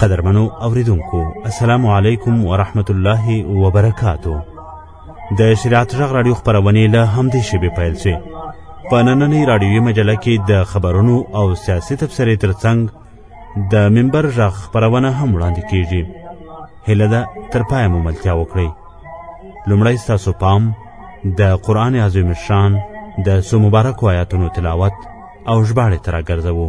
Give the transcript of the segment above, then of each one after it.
قدرمنو اوریدونکو السلام علیکم ورحمت الله وبرکاتو د شریعت غږ رادیو خبرونه له همدې شیبې پیل شي په نننۍ رادیوي مجله کې د خبرونو او سیاسي تبصرې ترڅنګ د منبر غږ خبرونه هم وړاندې کیږي هله ده تر پایه مو ملتیا وکړئ لومړی ستاسو پام د قرآن عظیم شان د څو مبارکو آیاتونو تلاوت او ژباړې ته راګرځوو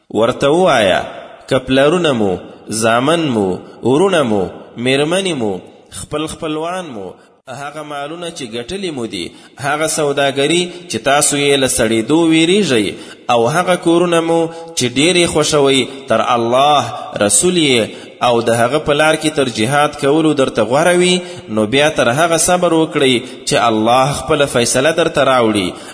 ورته ووایه، که پلرونه مو، زامن مو، وروڼه مو، مېرمنې مو، خپل خپلوان مو، هغه مالونه چې ګټلي مو دي، هغه سوداګري چې تاسو یې له سړېدو وېرېږئ او هغه کورونه مو چې ډېر یې خوښوئ تر الله، رسول یې او د هغه په لار کې تر جهاد کولو درته غوره وي، نو بیا تر هغه صبر وکړئ چې الله خپله فیصله درته راوړي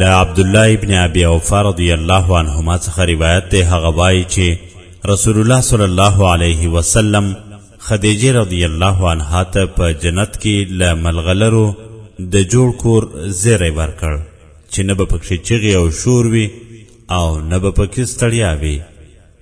لا عبد الله ابن ابي اوفا رضی الله عنهما څخه روایت دی هغه وایي چې رسول الله صلی الله علیه وسلم خدیجه رضی الله عنها ته په جنت کې له ملغلرو د جوړ کور زیری ورکړ چې نه به پکې چغې او شور وي او نه به پکې ستړیا وي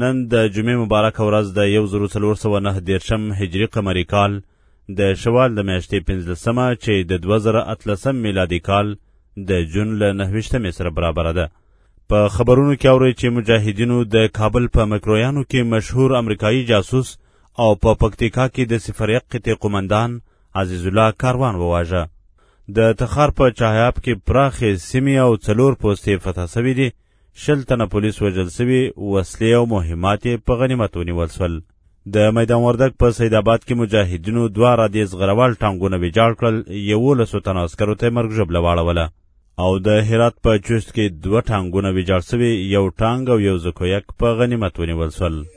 نن د جمعې مبارکه ورځ د یو زرو څلور سوه نهه دېرشم هجري قمري کال د شوال د میاشتې پنځلسمه چې د دوه زره اتلسم میلادي کال د جون له نهویشتمې سره برابره ده په خبرونو کې اورئ چې مجاهدینو د کابل په مکرویانو کې مشهور امریکایي جاسوس او په پکتیکا کې د سفریق قطې قومندان عزیزالله کاروان وواژه د تخار په چاهیاب کې پراخې سیمې او څلور پوستې فتح سوي دي شل تنه پولیس وژل سوي، وسلې او مهمات یې په غنیمت ونیول سول. د میدان وردګ په سید آباد کې مجاهدینو دوه عرادې زغروال ټانګونه ویجاړ کړل، یوولسو تنو عسکرو ته یې مرګ ژوبله واړوله. او د هرات په چوست کې دوه ټانګونه ویجاړ سوي، یو ټانګ او یو زکویک په غنیمت ونیول سول.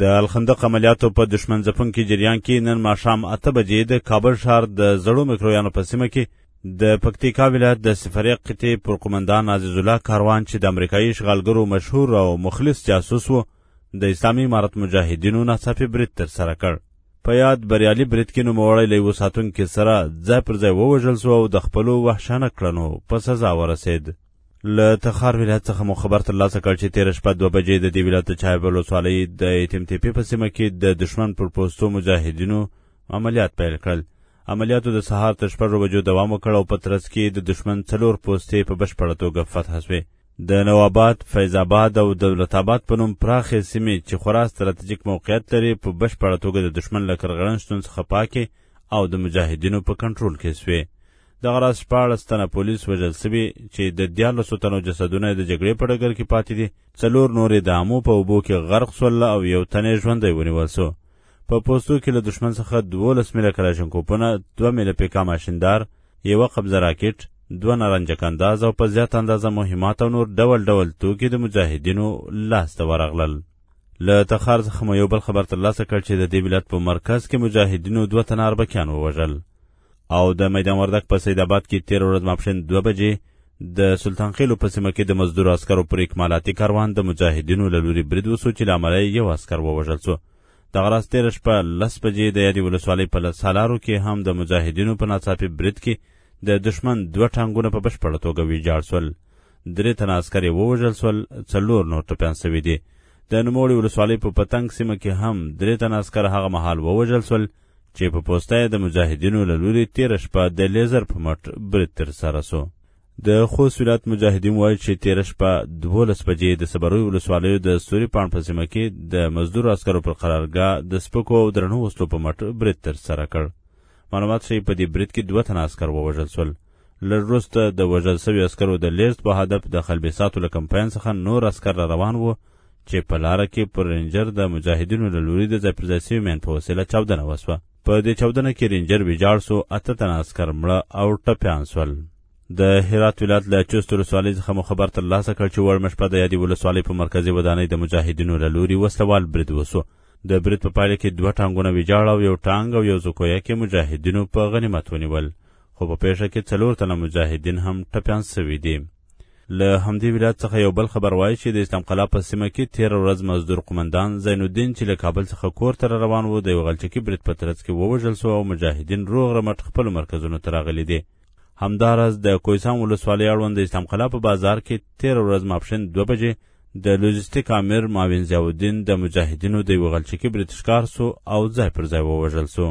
د الخندق عملیاتو په دښمن ځپونکي جریان کې نن ماښام اته بجې د کابل ښار د زړو میکرویانو په سیمه کې د پکتیکا ولایت د سفرې قطعې پر قومندان عزیز الله کاروان چې د امریکایي اشغالګرو مشهور او مخلص جاسوس و د اسلامي امارت مجاهدینو ناڅاپي برید ترسره کړ په یاد بریالي برید کې نوموړی له یوه ساتونکي سره ځای پر ځای ووژل سو او د خپلو وحشانه کړنو په سزا ورسېد له تخار ولایت څخه مو خبر ترلاسه کړ چې تېره شپه دوه بجې د دې ولایت د چایب ولسوالۍ د یتیم تیپې په سیمه کې د دښمن پر پوستو مجاهدینو عملیات پیل کړل عملیاتو د سهار تر شپږو بجو دوام وکړ او په ترڅ کې د دښمن څلور پوستې په بشپړه توګه فتح شوې د نواباد، فیض آباد او دولت آباد په نوم پراخې سیمې چې خورا ستراتیژیک موقعیت لري په بشپړه توګه د دښمن له کرغړن شتون څخه پاکې او د مجاهدینو په کنټرول کې شوې. دغه راز شپاړس تنه پولیس وژل سوي چي د دیارلسو تنو جسدونه د جګړې په ډګر کي پاتې دي، څلور نور یې د امو په اوبو کي غرق سول او یو تن یې ژوندی ونیول سو. په پوستو کي له دښمن څخه دوولس میله کلاشینکوپونه، دوه میله پیکا ماشیندار، یوه قبضه راکټ، دوه نارنجک انداز او په زیاته اندازه مهمات او نور ډول ډول توکي د مجاهدینو لاس ته ورغلل. له تخار څخه مو یو بل خبر ترلاسه کړ چي د دې ولایت په مرکز کي مجاهدینو دوه تنه اربکیان ووژل. او د میدان وردک په سید آباد کې تیر ورځ ماپښین دوه بجې د سلطان خېلو په سیمه کې د مزدور عسکرو پر اکمالاتي کاروان د مجاهدینو له لوري برید وسو چې له امله یو عسکر ووژل سو دغه راز تېره شپه لس بجې د یادې ولسوالۍ په لسالارو کې هم د مجاهدینو په ناڅاپي برید کې د دښمن دوه ټانګونه په بشپړه توګه ویجاړ سول درې تنه عسکر یې ووژل سول څلور نور ټپیان سوي دي د نوموړي ولسوالۍ په پتنګ سیمه کې هم درې تنه عسکر هغه مهال ووژل سول چې په پوسته یې د مجاهدینو له لوري تېره شپه د لیزر په مټ برید ترسره سو. د خوست ولایت مجاهدین وایي چې تېره شپه دولس بجې د صبروي ولسوالیو د سوري پاڼ په سیمه کې د مزدورو عسکرو پر قرارګاه د سپکو او درنو وسلو په مټ برید ترسره کړ معلومات ښیي په دې برید کې دوه تنه عسکر ووژل سول لږ وروسته د وژل سوي عسکرو د لیږد په هدف د خلبیساتو له کمپاین څخه نور عسکر را روان وو چې په لاره کې پر رینجر د مجاهدینو له لوري د ځای پر ځای سوي مین په وسیله چاودنه وسوه په دې چاودنه کې رینجر ویجاړ سو اته تنه عسکر مړه او ټپیان سول د هرات ولایت له چست ولسوالۍ څخه مو خبر ترلاسه کړ چې وړمه شپه د یادې ولسوالۍ په مرکزي ودانۍ د مجاهدینو له لوري وسلوال برید وسو د برید په پایله کې دوه ټانګونه ویجاړ او یو ټانګ او یو زکویه کې مجاهدینو په غنیمت ونیول خو په پیښه کې څلور تنه مجاهدین هم ټپیان سوي دي له همدې ولایت څخه یو بل خبر وایي چې د اسلام قلعه په سیمه کې تېره ورځ مزدور قومندان زین الدین چې له کابل څخه کور ته روان و د یو غلچکي برید په ترڅ کې ووژل سو او مجاهدین روغ رمټ خپلو مرکزونو ته راغلي دي همداراز د کویسان ولسوالۍ اړوند د اسلام قلعه په بازار کې تېره ورځ ماپښین دوه بجې د لوجستیک امیر معاون ضیاالدین د مجاهدینو د یوه غلچکي برید ښکار سو او ځای پر ځای ووژل سو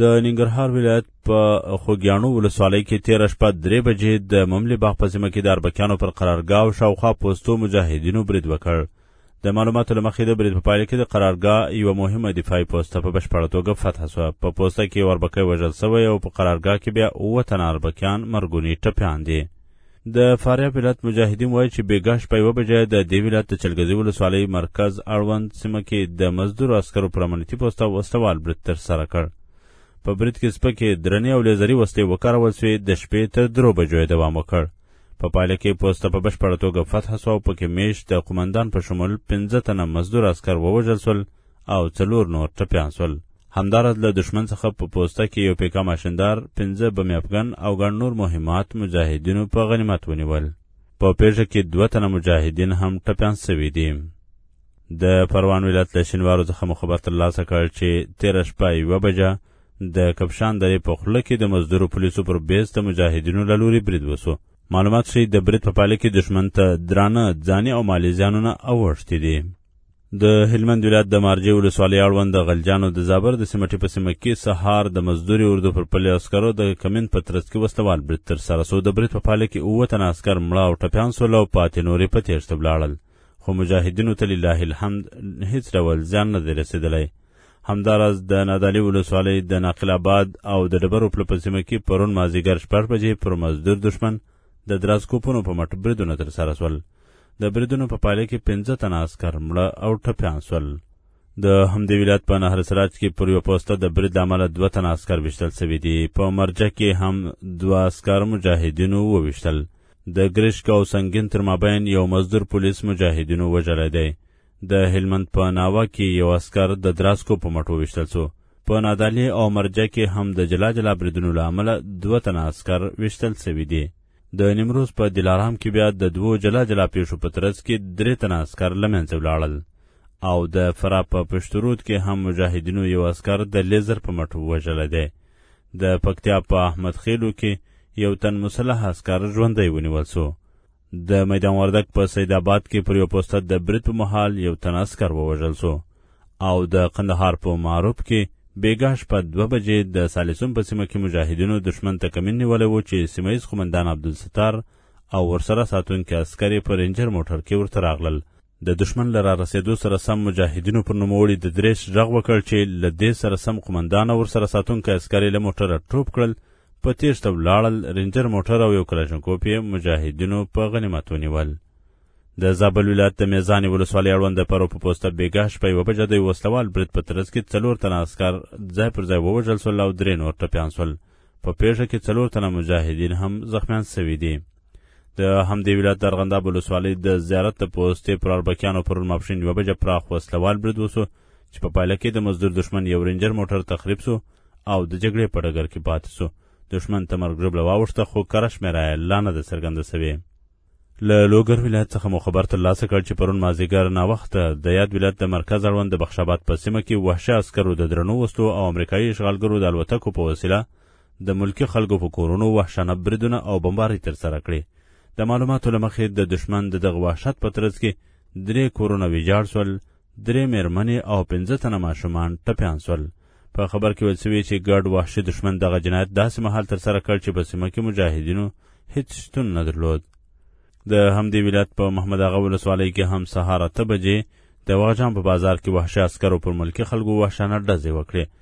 د ننګرهار ولایت په خوږیاڼو ولسوالۍ کې تېره شپه درې بجې د مملې باغ په سیمه کې د اربکیانو پر قرارګاه او شاوخوا پوستو مجاهدینو برید وکړ د معلوماتو له مخې د برید په پایله کې د قرارګاه یوه مهمه دفاعي پوسته په بشپړه توګه فتح سوه په پوسته کې یو اربکی وژل سوی او په قرارګاه کې بیا اووه تنه اربکیان مرګوني ټپیان دي د فاریاب ولایت مجاهدین وایي چې بیګا شپه یوه بجه د دې ولایت د چلګزي ولسوالۍ مرکز اړوند سیمه کې د مزدور عسکرو پر امنیتي پوسته وسلوال برید ترسره کړ په برید کې سپکې درنې او لیزري وسلې وکارول سوې د شپې تر درو بجو یې دوام وکړ په پایله کې پوسته په بشپړه توګه فتح سوه او پکې میشت د قومندان په شمول پنځه تنه مزدور عسکر ووژل سول او څلور نور ټپیان سول همدارد له دشمن څخه په پوسته کې یو پیکا ماشندار پنځه بمې افغان او ګڼ نور مهمات مجاهدینو په غنیمت ونیول په پیژه کې دوه تنه مجاهدین هم ټپیان سوي دي د پروان ولایت له شینوارو څخه مو خبر ترلاسه کړ چې تېره شپه یوه بجه د کپشان درې په خوله کې د مزدورو پولیسو پر بیس د مجاهدینو له لوري برید وسو معلومات ښیي د برید په پایله کې دښمن ته درانه ځاني او مالي زیانونه اوښتي دي د هلمند ولایت د مارجې ولسوالۍ اړوند د غلجانو د زابر د سیمټي په سیمه کې سهار د مزدوري اردو پر پلي عسکرو د کمین په ترڅ کې وسلوال برید ترسره سو د برید په پایله کې اووه تنه عسکر مړه او ټپیان سول او پاتې نورې په تېښته ولاړل خو مجاهدینو ته لله الحمد هیڅ ډول زیان نه دی رسېدلی همداراز د نادعلي ولسوالۍ د ناقل آباد او د ډبرو پله په سیمه کې پرون مازدیګر شپږ بجې پر مزدور دښمن د دراز کوپونو په مټ بریدونه ترسره سول. د بریدونو په پایله کې پنځه تنه عسکر مړه او ټپیان سول. د همدې ولایت په نهر سراج کې پر یو پوسته د برید له امله دوه تنه عسکر ویشتل سوي دي په مرجع کې هم دوه عسکر مجاهدینو وویشتل د ګرشک او سنګین تر مابین یو مزدور پولیس مجاهدینو وژلی دی د هلمند په ناوه کې یو عسکر د دراسکو په مټ وویشتل سو په نادالې او مرجه کې هم د جلا جلا بریدونو له امله دوه تنه عسکر ویشتل سوي دي د نیمروز په دلارام کې بیا د دوو جلا جلا پیښو په ترڅ کې درې تنه عسکر له منځه ولاړل او د فراه په پشترود کې هم مجاهدینو یو عسکر د لیزر په مټ ووژلی دی د پکتیا په احمد خیلو کې یو تن مسلح عسکر ژوندی ونیول سو د میدان وردک په سید آباد کې پر یو پوسته د برید په مهال یو تن عسکر ووژل سو او د قندهار په معروف کې بیګا شپه دوه بجې د سالیسون په سیمه کې مجاهدینو دښمن ته کمین نیولی و چې سیمه ییز قومندان عبدالستار او ورسره ساتونکي عسکر یې په رینجر موټر کې ورته راغلل د دښمن له رارسېدو سره سم مجاهدینو پر نوموړي د درېش ږغ وکړ چې له دې سره سم قومندان او ورسره ساتونکی عسکر یې له موټره ټوپ کړل، په تېښته ولاړل، رینجر موټر او یو کلاشنکوف یې مجاهدینو په غنیمت ونیول. د زابل ولایت د میزانې ولسوالۍ اړوند د پرو په پوسته بېګاه شپه یوه بجه د یو وسلوال برید په ترڅ کې څلور تنه عسکر ځای پر ځای ووژل شول او درې نور ټپیان شول په پېښه کې څلور تنه مجاهدین هم زخمیان شوي دي د همدې ولایت د ارغنداب ولسوالۍ د زیارت د پوستې پر اربکیانو پرون ماپښین یوه بجه پراخ وسلهوال برید وسو چې په پایله کې د مزدور دښمن یو رینجر موټر تخریب سو او د جګړې په ډګر کې پاتې سو دښمن ته مرګ ژوبله واوښته خو کره شمېره یې لا نه ده څرګنده سوې له لوګر ولایت څخه مو خبر ترلاسه کړ چې پرون مازیګر ناوخته د یاد ولایت د مرکز اړوند د بخشاباد په سیمه کې وحشي عسکرو د درنو وسلو او امریکایي اشغالګرو د الوتکو په وسیله د ملکي خلکو په کورونو وحشانه بریدونه او بمبارۍ ترسره کړې. د معلوماتو له مخې د دښمن د دغه وحشت په ترڅ کې درې کورونه ویجاړ سول، درې مېرمنې او پنځه تنه ماشومان ټپیان سول. په خبر کې ویل سوي چې ګډ وحشي دښمن دغه جنایت داسې مهال ترسره کړ چې په سیمه کې مجاهدینو هیڅ شتون نه درلود. د همدې ولایت په محمد اغا ولسوالۍ کې هم سهار اته بجې د وغجان په بازار کې وحشي عسکرو پر ملکي خلکو وحشانه ډزې وکړې.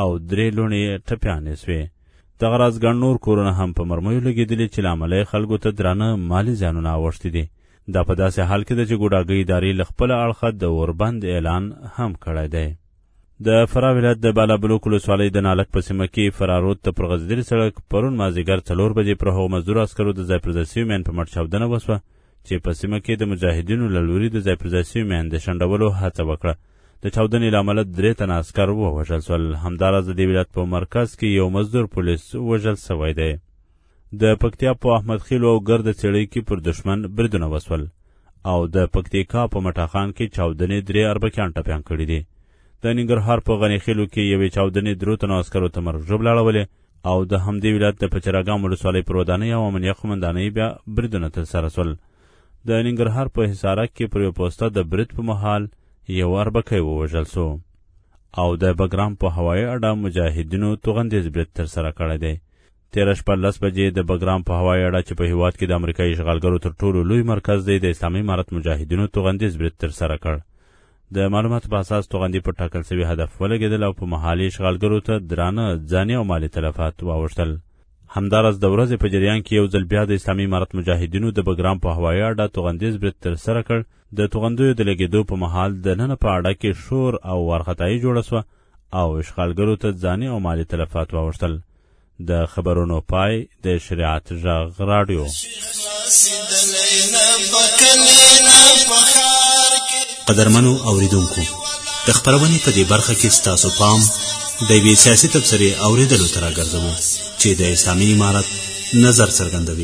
او درې لوڼې یې ټپیانې سوې. دغه راز ګڼ نور کورونه هم په مرمیو لګېدلي چې له امله یې خلکو ته درانه مالي زیانونه اوښتي دي. دا په داسې حال کې ده چې ګوډاګۍ ادارې له خپله اړخه د اوربند اعلان هم کړی دی. د فراه ولایت د بالابلوک ولسوالۍ د نالک په سیمه کې فراه رود ته پر غځېدلي سړک پرون مازدیګر څلور بجې پر هغو مزدور عسکرو د ځای پر ځای سوي مین په مټ چاودنه وسوه چې په سیمه کې د مجاهدینو له لوري د ځای پر ځای سوي میان د شنډولو هڅه وکړه د چاودنې له امله درې تنه عسکر ووژل سول همداراز د دې ولایت په مرکز کې یو مزدور پولیس وژل سوی دی د پکتیا په احمد خیلو او ګرد څېړۍ کې پر دښمن بریدونه وسول او د پکتیکا په مټاخان کې چاودنې درې اربکیان ټپیان کړي دي د ننګرهار په غني خیلو کې یوې چاودنې درو تنو عسکرو ته مرګ ژوبله اړولې او د همدې ولایت د پچراګام ولسوالۍ پر ودانۍ او امنیه قومندانۍ بیا بریدونه ترسره سول د ننګرهار په حصارک کې پر یو پوسته د برید په مهال یو اربکی ووژل سو او د بګرام په هوایي اډه مجاهدینو توغندیز برید ترسره کړی دی تېره شپه لس بجې د بګرام په هوایي اډه چې په هیواد کې د امریکایي اشغالګرو تر ټولو لوی مرکز دی د اسلامي امارت مجاهدینو توغندیز برید ترسره کړ د معلوماتو په اساس توغندي پر ټاکل سوي هدف ولګېدل او په محالي اشغالګرو ته درانه ځاني او مالي تلفات واوښتل. همداراز د ورځې په جریان کې یو ځل بیا د اسلامي امارت مجاهدینو د بګرام په هوایي اډه توغندیز برید ترسره کړ. د توغندیو د لګېدو په مهال د ننه په اډه کې شور او وارخطایي جوړه سوه او اشغالګرو ته ځاني او مالي تلفات واوښتل. د خبرونو پای د شریعت غږ راډیو قدرمنو اوریدونکو د خبرونې په دې برخه کې ستاسو پام د یوې سیاسي تبصرې اوریدلو ته راګرځوو چې د اسلامي امارت نظر څرګندوي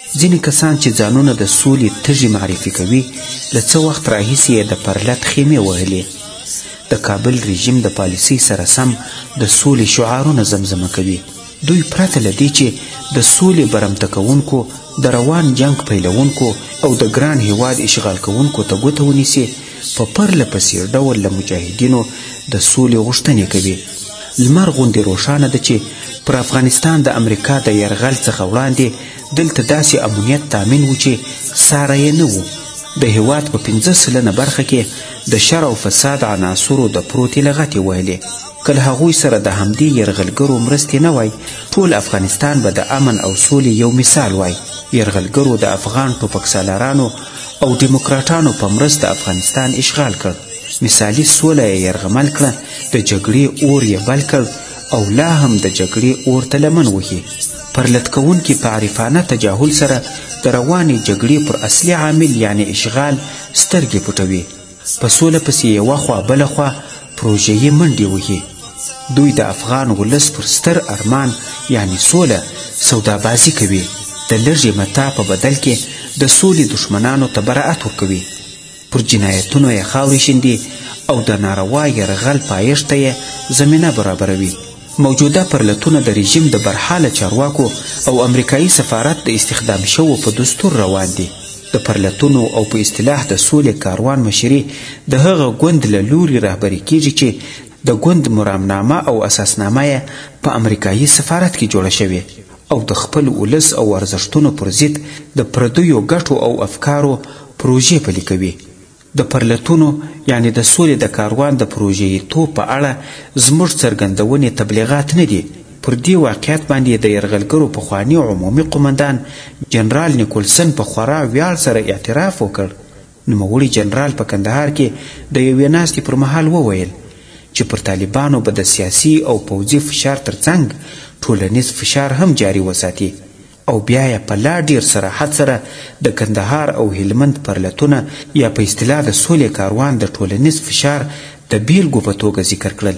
ځینې کسان چې ځانونه د سولې تږي معرفي کوي له څه وخت راهیسې یې د پرلت خیمې وهلې د کابل رژیم د پالیسۍ سره سم د سولې شعارونه زمزمه کوي دوی پرته له دې چې د سولې برمته کوونکو د روان جنگ پیلوونکو او د ګران هیواد اشغال کوونکو ته ګوته ونیسي په پرله پسې ډول له مجاهدینو د سولې غوښتنې کوي لمر غوندې روښانه ده چې پر افغانستان د امریکا د یرغل څخه وړاندې دلته داسې امنیت تامین و چې ساره یې نه و د هیواد په پنځه سلنه برخه کې د شر او فساد عناصرو د پروتې لغتې ویلې که له هغوی سره د همدې یرغلګرو مرستې نه وای ټول افغانستان به د امن او سولې یو مثال وای یرغلګرو د افغان ټوپکسالارانو او دیموکراټانو په مرسته افغانستان اشغال کړ مثالي سوله یې یرغمل کړه د جګړې اور یې بل کړ او لا هم د جګړې اور ته لمن وهي پر لتکوونکي په عارفانه تجاهل سره د روانې جګړې پر اصلي عامل یعنې اشغال سترګې پټوي په سوله پسې یوه خوا بله خوا پروژهیې منډې وهي دوی د افغان ولس پر ستر ارمان یعنې سوله سودابازي کوي د لږې متا په بدل کې د سولې دښمنانو ته براعت ورکوي پر جنایتونو یې خاورې شیندي او د ناروا یرغل پایښت ته یې زمینه برابروي موجوده پرلتونه د رژیم د برحاله چارواکو او امریکایي سفارت د استخدام شوو په دستور روان دي د پرلتونو او په اصطلاح د سولې کاروان مشري د هغه ګوند له لوري رهبري کیږي چې د ګوند مرامنامه او اساسنامه یې په امریکایي سفارت کې جوړه شوې او د خپل ولس او ارزښتونو پر ضد د پردیو ګټو او افکارو پروژې پلي کوي. د پرلتونو یعنې د سولې د کاروان د پروژهیي توب په اړه زموږ څرګندونې تبلیغات نه دي، پر دې واقعیت باندې د یرغلګرو پخواني عمومي قومندان جنرال نیکولسن په خورا ویاړ سره اعتراف وکړ، نوموړي جنرال په کندهار کې د یوې ناستې پر مهال وویل چې پر طالبانو به د سیاسي او پوځي فشار ترڅنګ ټولنیز فشار هم جاري وساتي او بیا یې په لا ډیر صراحت سره د کندهار او هلمند پرلتونه یا په اصطلاح د سولې کاروان د ټولنیز فشار د بیلګو په توګه ذکر کړل.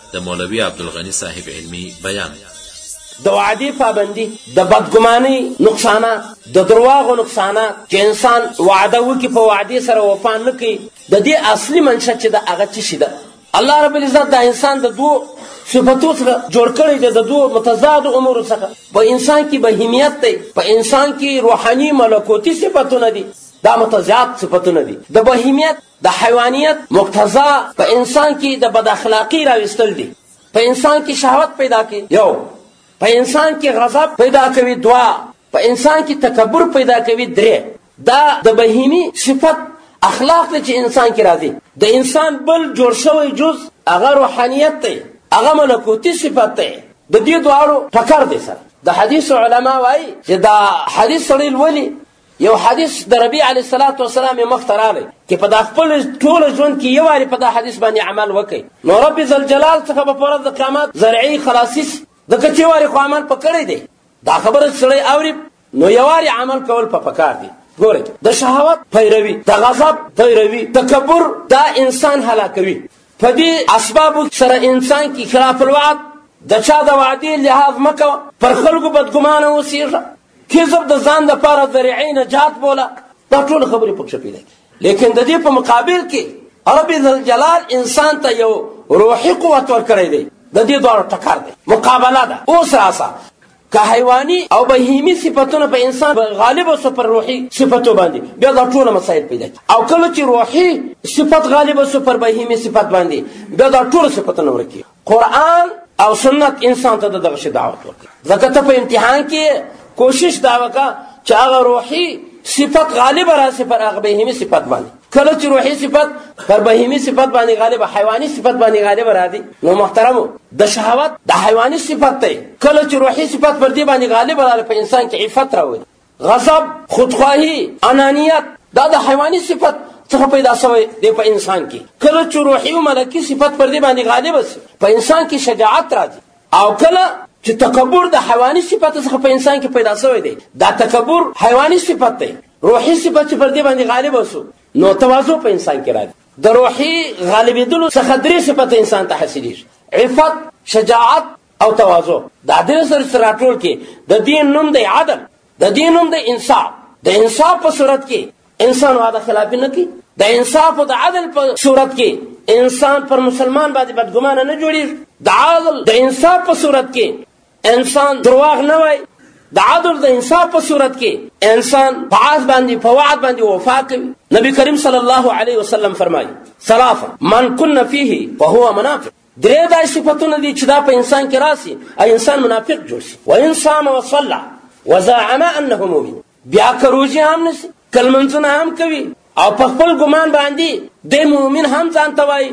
د مولوي عبدالغني صاحب علمي بیان. د وعدې پابندي، د بدګمانۍ نقصانات، د درواغو نقصانات، چې انسان وعده وکړي په وعدې سره وفا نه کوي، د دې اصلي منشأ چې ده هغه څه شي ده؟ الله رب العزت دا انسان د دوو صفتو څخه جوړ کړی دی، د دوو متضادو امورو څخه، په انسان کې بهیمیت دی، په انسان کې روحاني ملکوتي صفتونه دي، دا متضاد صفتونه دي، د بهیمیت، د حیوانیت مقتضا په انسان کې د بد اخلاقی راوستل دي په انسان کې شهوت پیدا کوي یو په انسان کې غضب پیدا کوي دوا په انسان کې تکبر پیدا کوي درې دا د بهیمی صفت اخلاق دی چې انسان کې راځي د انسان بل جوړ شوی جز هغه روحانیت دی هغه ملکوتی صفت دی د دې دواړو ټکر دی سره د حدیث علما وایي چې دا حدیث سړی لولي یو حدیث د ربی علیه الصلاة والسلام یې مخته راغی چې په دا خپل ټول ژوند کې یو وارې په دا حدیث باندې عمل وکړي نو رب ذوالجلال څخه به په ورځ د قیامت زرعي خلاصي سي ځکه چې یو وارې خو عمل په کړی دی دا خبره چې سړی اوري نو یو وارې عمل کول په پکار دی ګورئ د شهوت پیروي د غضب پیروي تکبر دا انسان هلاکوي په دې اسبابو سره انسان کې خلاف الوعد د چا د وعدې لحاظ مه کوه پر خلکو بدګمانه اوسېږه کذب د ځان د پاره ذریعه نجات بوله دا ټول خبرې په کې پیدا کی لیکن د دې په مقابل کې رب ذل جلال انسان ته یو روحي قوت ورکړی دی د دې دوه ټکر دی مقابله ده اوس راسه که حیواني او بهیمي صفاتونه په انسان غالب اوسه پر روحي صفاتو باندې بیا دا ټول مسایل پیدا کی او کله چې روحي صفات غالب اوسه پر بهیمي صفات باندې بیا دا ټول صفاتونه ورکی قرآن او سنت انسان ته دغه شی دعوت ورکړي ځکه ته په امتحان کې کوشش دا وکړه چې هغه روحي صفت غالب راسي پر هغه بهیمي صفت باندې کله چې روحي صفت پر بهیمي صفت باندې غالب حیواني صفت باندې غالب راځي نو محترمو د شهوت د حیواني صفت دی کله چې روحي صفت پر دې باندې غالب راځي په انسان کې عفت راوړي غضب، خودخواهي، انانیت دا د حیواني صفت څخه پیدا شوی دی په انسان کې کله چې روحي او ملکي صفت پر دې باندې غالب شي په انسان کې شجاعت راځي او کله چې تکبر د حیواني صفت څخه په انسان کې پیدا شوی دی دا تکبر حیواني صفت دی روحي صفت چې پر دې باندې غالب شو نو تواضع په انسان کې راځي د روحي غالبېدلو څخه درې صفت انسان ته حاصلېږي عفت شجاعت او تواضع د عدل سره چې راټول کې د دې نوم دی عدل د دې نوم دی انصاف د انصاف په صورت کې انسان وعده خلافي نه کوي د انصاف او د عدل په صورت کې انسان پر مسلمان باندې بدګمانه نه جوړیږي د عدل د انصاف په صورت کې انسان درواغ نه وایي د عدل د انصاف په صورت کې انسان په عهد باندې په وعد باندې وفا کوي نبی کریم صلی الله علیه وسلم فرمایي ثلاثه من کن فيه فهو منافق درې داسې صفتونه دي چې دا په انسان کې راسي او انسان منافق جوړ شي وان صام وصلى وزعم انه مؤمن بیا که روزي هم نشي که لمونځونه هم کوي او په خپل ګمان باندې د مؤمن هم ځان ته وایي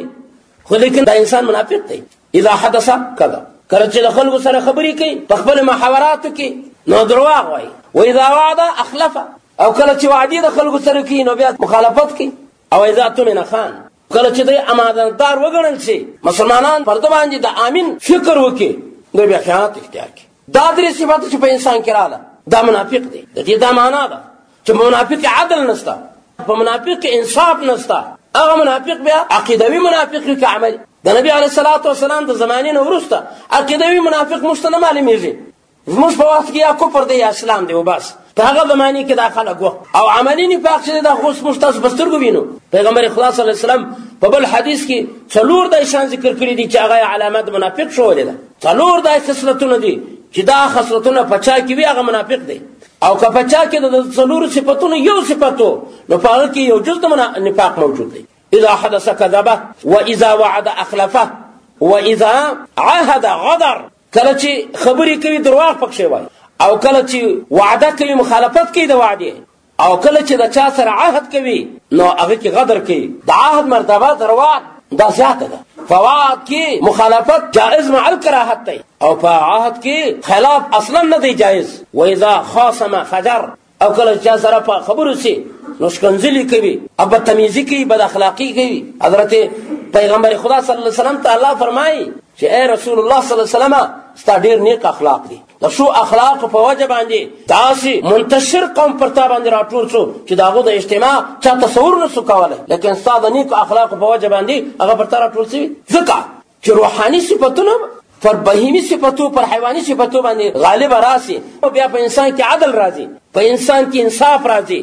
خو لیکن دا انسان منافق دی اذا حدث کذا کله چې د خلکو سره خبرې کوي په خپل محاوراتو کې نو درواغ وایي و اذا وعد اخلف او کله چې وعده د خلکو سره کوي نو بیا مخالفت کوي او اذا تمن خان کله چې دوی امانتدار وګڼل شي مسلمانان پر ده باندې د امین فکر وکړي نو بیا خیانت اختیار کړي دا درې صفات چې په انسان کې رااله دا منافق دی د دې دا معنا ده چې منافق عدل نشته په منافق کې انصاف نشته هغه منافق بیا عقیدوي منافق کې عمل د نبی علیه الصلاۃ والسلام د زمانې نه وروسته عقیدوي منافق مشته نه معلومیږي زموږ په وخت کې یا کفر دی یا اسلام دی وبس په هغه زمانه کې دا خلک وه او عملی نفاق چې دا خو موږ تاسو په سترګو وینو پیغمبر خدا صلی الله علیه وسلم په بل حدیث کې څلور د شان ذکر کړی دي چې هغه علامات منافق شوولې ده څلور د خصلتونه دي چې دا خصلتونه په چا کې وي هغه منافق دی او که په چا کې د څلور صفاتونو یو صفاتو نو په هغه کې یو جز د نفاق موجود دی اذا حدث كذبه واذا وعد اخلفه واذا عهد غدر کله چې خبرې کوي درواغ پکښې وایي او کله چې وعده کوي مخالفت کوي د وعدې او کله چې د چا سره عهد کوي نو هغه کې غدر کوي د عهد مرتبه درواغ دا زیاته ده په وعد کې مخالفت جائز مع الکراهت دی او په عهد کې خلاف اصلا نه دی جائز و اذا خاصم فجر او کله چې چا سره په خبرو سي نو شکنځلې کوي او بدتمیزي کوي بد اخلاقي کوي حضرت پیغمبر خدا صلی الله علیه وسلم ته الله فرمایي چې اے رسول الله صلی الله علیه وسلم ستا ډیر نیک اخلاق دي د شو اخلاق په وجه باندې تاسو منتشر قوم پر تا باندې راټول شو چې داغه د اجتماع چا تصور نه سو کولای لیکن ستا د نیک اخلاق په وجه باندې هغه پر تا راټول شي ځکه چې روحاني صفتونه پر بهیمي صفتو پر حیواني صفتو باندې غالب راسي او بیا په انسان کې عدل راځي په انسان کې انصاف راځي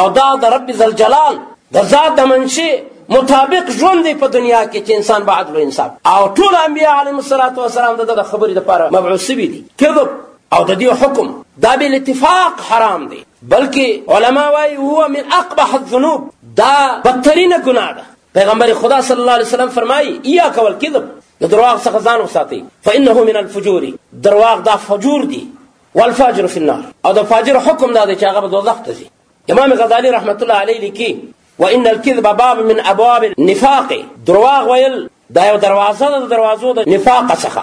او دا د رب ذوالجلال د ذات د منشي مطابق ژوند دی په دنیا کې چې انسان به عدل او انصاف او ټول انبیا علیهم الصلاه والسلام د دغه خبرې لپاره مبعوث شوي دي کذب او د دې حکم دا بل اتفاق حرام دی بلکې علما وايي هو من اقبح الذنوب دا بدترینه ګناه ده پیغمبر خدا صلی الله علیه وسلم فرمایي ایاک والکذب د درواغ څخه ځان وساتئ فانه من الفجور درواغ دا فجور دي والفاجر فی النار او د فاجر حکم دا دی چې هغه به دوزخ ته ځي امام غزالی رحمت الله علیه لیکي وان الكذب باب من ابواب النفاق درواغ ویل دا یو دروازه ده د دروازو د نفاق څخه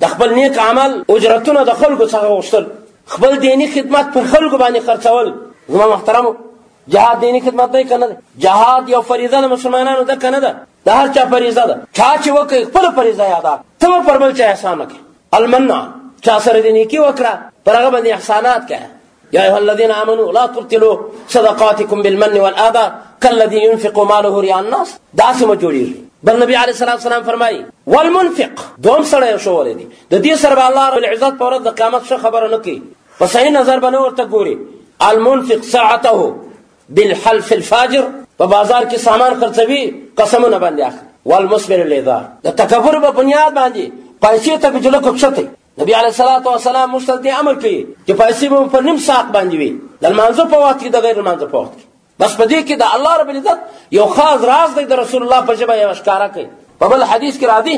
د خپل نیک عمل اجرتونه د خلکو څخه غوښتل خپل دینی خدمت پر خلکو باندې خرڅول زما محترمو جهاد دینی خدمت دی کنه جهاد یو فریضه ده مسلمانانو ده کنه ده د هر چا فریضه ده چا چې وکړي خپل فریضه یې ادا ته پر بل چا احسان وکړي المنع چا سره دې نیکي وکړه پر هغه باندې احسانات کوه يا أيها الذين آمنوا لا تبطلوا صدقاتكم بالمن والآباء كالذي ينفق ماله رياء الناس داسې مه جوړېږي بل نبی علیه الصلاه والسلام فرمایي والمنفق دوم سره یو شو ولې دي د دې سره به الله رب العزت په ورځ د قیامت څخه خبره نه کوي په صحیح نظر به نه ورته ګوري المنفق ساعته بالحلف الفاجر په بازار کې سامان خرڅوي قسمونه باندې اخلي والمسبر الاذار د تکبر په بنیاد باندې پیسې ته بجلکو کښته نبی علیه الصلاة والسلام موږ ته دې امر کوي چې پیسې به په نیم ساعت باندې وي د لمانځه په وخت کې د غیر لمانځه په وخت کې بس په دې کې د الله رب العزت یو خاص راز دی د رسول الله په ژبه یې ښکاره کوي په بل حدیث کې راځي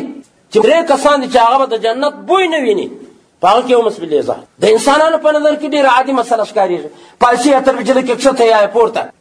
چې درې کسان دي چې هغه به د جنت بوی نه ویني په هغه کې یو مسبل ځه د انسانانو په نظر کې ډېره عادي مسله ښکارېږي پیسې یې تر بجلې کې کښته یا یې پورته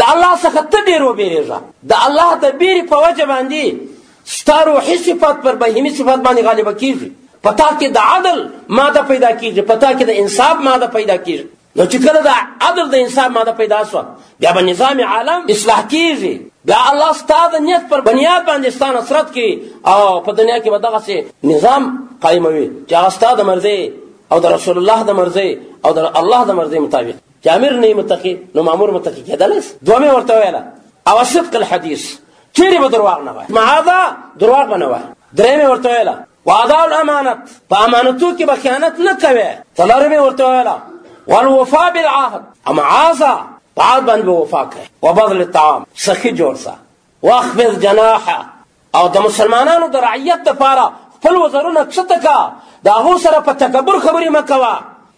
د الله څخه ته ډېر وبېرېږه. د الله د بېرې په وجه باندې ستا روحي صفات پر بهیمي صفات باندې غالبه کېږي. په تا کې د عدل ماده پیدا کېږي، په تا کې د انصاف ماده پیدا کېږي. نو چې کله د عدل د انصاف ماده پیدا سوه بیا به نظام عالم اصلاح کیږي بیا الله ستا د نیت پر بنیاد باندې ستا نصرت کوي او په دنیا کې به دغسې نظام قایموي چې هغه ستا د مرضۍ او د رسول الله د مرضۍ او د الله د مرضۍ مطابق چې امیر نه متقي نو مامور متقي کېدلی سي دومې ورته ویله او صدق الحدیث چیرې به درواغ نه وایي معاذا درواغ به نه وایي درېیمې ورته ویله واداء الامانت په امانتو کې به خیانت نه کوې څلورمې ورته ویله والوفا بالعهد معاذا په عهد باندې به وفا کوې وبذل الطعام سخي جوړ سه واخفض جناحه او د مسلمانانو د رعیت دپاره خپل وزرونه کښته کا د هغو سره په تکبر خبرې مه کوه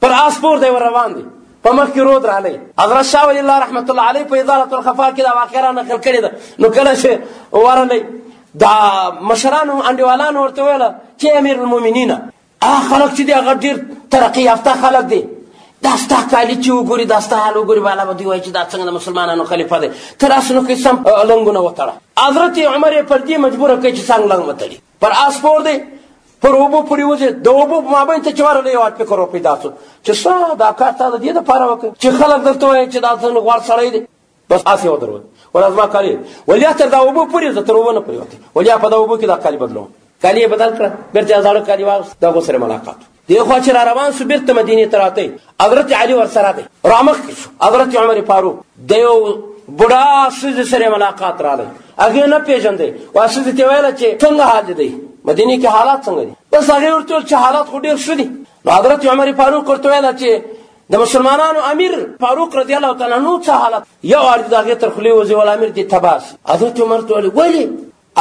پر آس سپور دی ور روان دی په مخ کې رود رالی حضرت شاه ولی الله رحمت الله علیه په اداره الخفا کې دا واقعه را نقل کړې ده نو کله چې ورلی دا مشرانو انډیوالانو ورته ویل چې امیر المؤمنین هغه خلک چې دی هغه ډېر ترقي یافته خلک دی دا ستا کالي چې وګوري دا ستا حال وګوري بالا به دوی وایي چې دا څنګه د مسلمانانو خلیفه دی ته راسه نو که سم لنګونه وتړه حضرت عمر یې پر دې مجبوره کړې چې څنګه لنګ وتړي پر آس سپور دی پر اوبو پورې وځي د اوبو په مابین ته چې ورغلی یو فکر و پیدا شو چې ستا دا کار تا د دې دپاره وکړ چې خلک درته وایي چې دا څنګه غوړ سړی دی بس هسې ودرول ولا زما کالي ولیا تر دا اوبو پورې زه تر اوبه نه پرېوتې ولیا په دا اوبو کې دا کالي بدلوم کالي یې بدل کړه بېرته یې زاړه کالي واغوست د هغو سره ملاقات دې خوا چې را روان سو بیرته مدینې ته راته حضرت علي ورسره دی رامخکې سو حضرت عمر فاروق د یو بوډا ښځې سره ملاقات راغی هغې نه پېژندی وا ښځې ته ویله چې څنګه حال دې دی مدینې کې حالات څنګه دي بس هغې ورته ویل چې حالات خو ډېر ښه دي نو حضرت عمر فاروق ورته ویله چې د مسلمانانو امیر فاروق رضی الله تعالی عنه څه حالت یو اړ د هغې تر خولې وځي ول امیر دې تباس حضرت عمر ته ویل ولې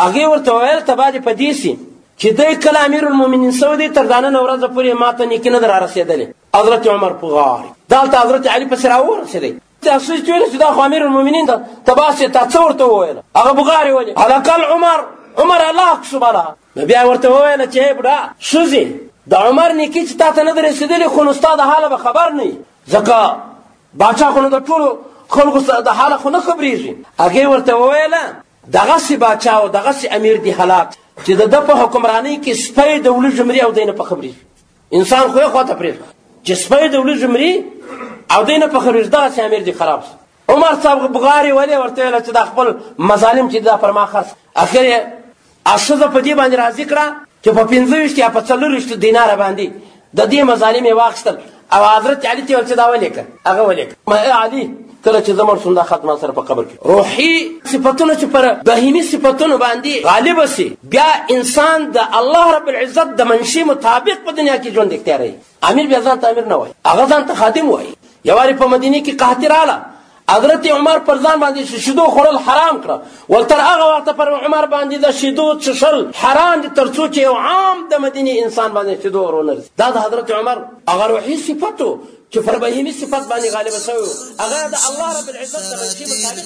هغې ورته وویل تبا دې په دې سي چې دی کله امیر المؤمنین سو دی تر دانه نورزه پورې ماته نیکی نه در رسیدلې حضرت عمر په غار دالته حضرت علی پس راورسېدی تاسو چې ویل چې دا خو امیر المؤمنین ده تباسه تا څه ورته وویل هغه بغاری ولې هلکل عمر عمر الله سبحانه نو بیا ورته وویل چې بډا سوزي د عمر نیکی چې تا ته نه درېسېدلې خو نو استاد حاله به خبر نه ځکه باچا خو نو د ټولو خلکو د حاله خو نه خبرېږي هغې ورته وویله دغسې باچا او دغسې امیر دي حالات چې د ده په حکمرانۍ کې سپی د ولي جمري او دی نه په خبري انسان خو یې خواته پرېږده چې سپی د ولي جمري او دی نه په خبري دغسې امیر دي خراب سو عمر صاحب بغاري ولې ورته ویله چې دا خپل مظالم چې دا پر ما خرڅ اخر یې ښځه په دې باندې راضي کړه چې په پنځه ویشت یا په څلور ویشت دیناره باندې د دې مظالم یې واخیستل او حضرت علي ته ورته دا ولیکه هغه ولیکه ما علي کله چې زمر شوم دا خط ما سره په قبر کې روحي صفاتونه چې پر بهیني صفاتونه باندې غالب شي بیا انسان د الله رب العزت د منشي مطابق په دنیا کې ژوند اختیاروي امیر بیا ځان ته امیر نه وایي هغه ځان ته خادم وایي یوارې په مدینه کې قحطي رااله حضرت عمر پر ځان باندې چې شیدو خوړل حرام کړه ول تر هغه وخته پر عمر باندې د شیدو څښل حرام دي تر څو چې یو عام د مدینې انسان باندې شیدو ورونه رسي دا د حضرت عمر هغه روحي صفت و چې پر بهیمي صفت باندې غالب شوی هغه د الله رب العزت د غشي مطابق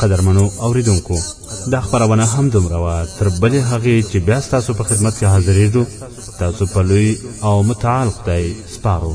قدرمنو اوریدونکو دا خبرونه هم دومره وه تر بلې هغې چې بیا ستاسو په خدمت کې حاضرېږو تاسو په لوی او متعال خدای سپارو